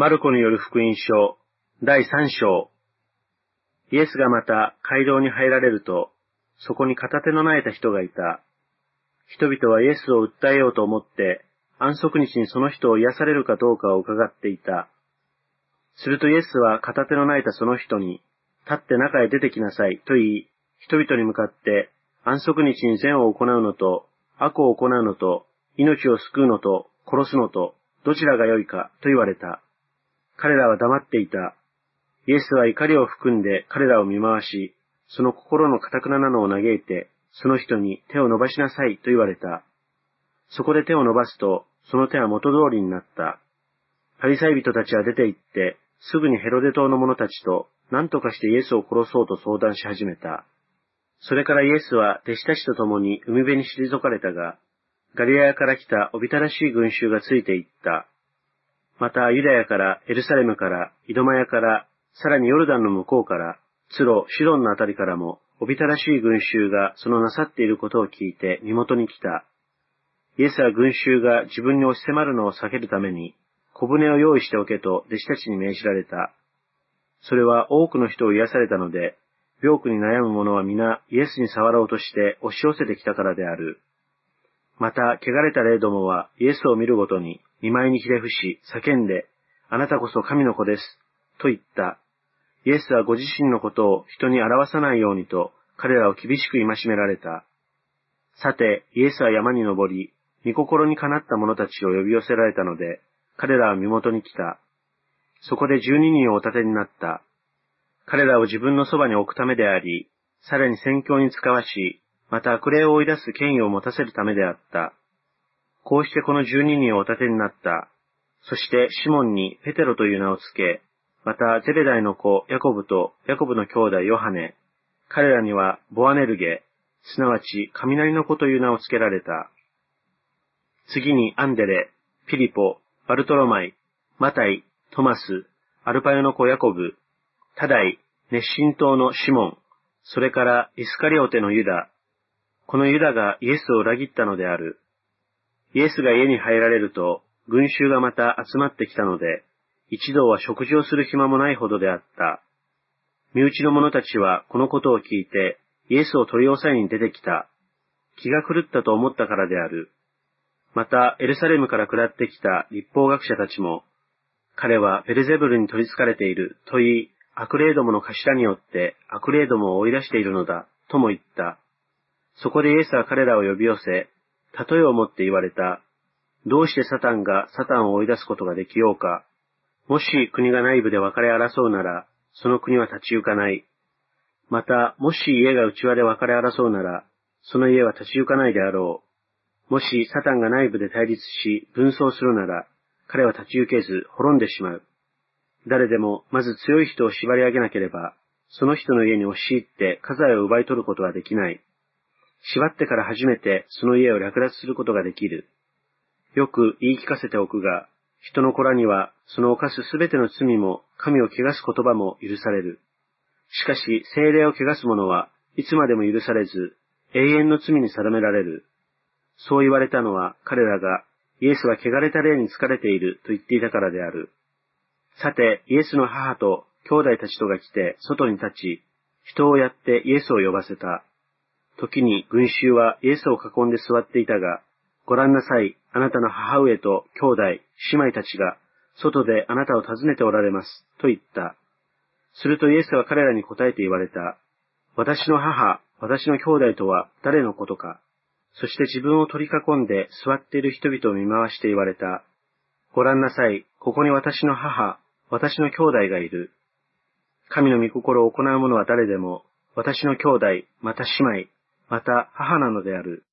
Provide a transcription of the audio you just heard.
マルコによる福音書、第三章。イエスがまた街道に入られると、そこに片手の苗えた人がいた。人々はイエスを訴えようと思って、安息日にその人を癒されるかどうかを伺っていた。するとイエスは片手の苗えたその人に、立って中へ出てきなさいと言い、人々に向かって、安息日に善を行うのと、悪を行うのと、命を救うのと、殺すのと、どちらが良いかと言われた。彼らは黙っていた。イエスは怒りを含んで彼らを見回し、その心の堅くななのを嘆いて、その人に手を伸ばしなさいと言われた。そこで手を伸ばすと、その手は元通りになった。パリサイ人たちは出て行って、すぐにヘロデ島の者たちと何とかしてイエスを殺そうと相談し始めた。それからイエスは弟子たちと共に海辺に退かれたが、ガリアヤから来たおびたらしい群衆がついていった。また、ユダヤから、エルサレムから、イドマヤから、さらにヨルダンの向こうから、ツロ、シドンのあたりからも、おびたらしい群衆がそのなさっていることを聞いて身元に来た。イエスは群衆が自分に押し迫るのを避けるために、小舟を用意しておけと弟子たちに命じられた。それは多くの人を癒されたので、病苦に悩む者は皆イエスに触ろうとして押し寄せてきたからである。また、汚れた霊どもはイエスを見るごとに見舞いにひれ伏し、叫んで、あなたこそ神の子です。と言った。イエスはご自身のことを人に表さないようにと、彼らを厳しく戒められた。さて、イエスは山に登り、御心にかなった者たちを呼び寄せられたので、彼らは身元に来た。そこで十二人をお立てになった。彼らを自分のそばに置くためであり、さらに宣教に使わし、また悪霊を追い出す権威を持たせるためであった。こうしてこの十二人をお立てになった。そしてシモンにペテロという名を付け、またゼベダイの子ヤコブとヤコブの兄弟ヨハネ、彼らにはボアネルゲ、すなわち雷の子という名を付けられた。次にアンデレ、ピリポ、バルトロマイ、マタイ、トマス、アルパヨの子ヤコブ、タダイ、熱心党のシモン、それからイスカリオテのユダ、このユダがイエスを裏切ったのである。イエスが家に入られると、群衆がまた集まってきたので、一同は食事をする暇もないほどであった。身内の者たちはこのことを聞いて、イエスを取り押さえに出てきた。気が狂ったと思ったからである。また、エルサレムから下ってきた立法学者たちも、彼はベルゼブルに取り憑かれていると言い、悪霊どもの頭によって悪霊どもを追い出しているのだ、とも言った。そこでイエスは彼らを呼び寄せ、例えをもって言われた。どうしてサタンがサタンを追い出すことができようか。もし国が内部で分かれ争うなら、その国は立ち行かない。また、もし家が内輪で分かれ争うなら、その家は立ち行かないであろう。もしサタンが内部で対立し、分走するなら、彼は立ち行けず滅んでしまう。誰でも、まず強い人を縛り上げなければ、その人の家に押し入って家財を奪い取ることはできない。縛ってから初めてその家を略奪することができる。よく言い聞かせておくが、人の子らにはその犯すすべての罪も神を汚す言葉も許される。しかし精霊を汚す者はいつまでも許されず、永遠の罪に定められる。そう言われたのは彼らがイエスは汚れた霊に疲れていると言っていたからである。さて、イエスの母と兄弟たちとが来て外に立ち、人をやってイエスを呼ばせた。時に群衆はイエスを囲んで座っていたが、ご覧なさい、あなたの母上と兄弟、姉妹たちが、外であなたを訪ねておられます、と言った。するとイエスは彼らに答えて言われた。私の母、私の兄弟とは誰のことか。そして自分を取り囲んで座っている人々を見回して言われた。ご覧なさい、ここに私の母、私の兄弟がいる。神の御心を行う者は誰でも、私の兄弟、また姉妹、また母なのである。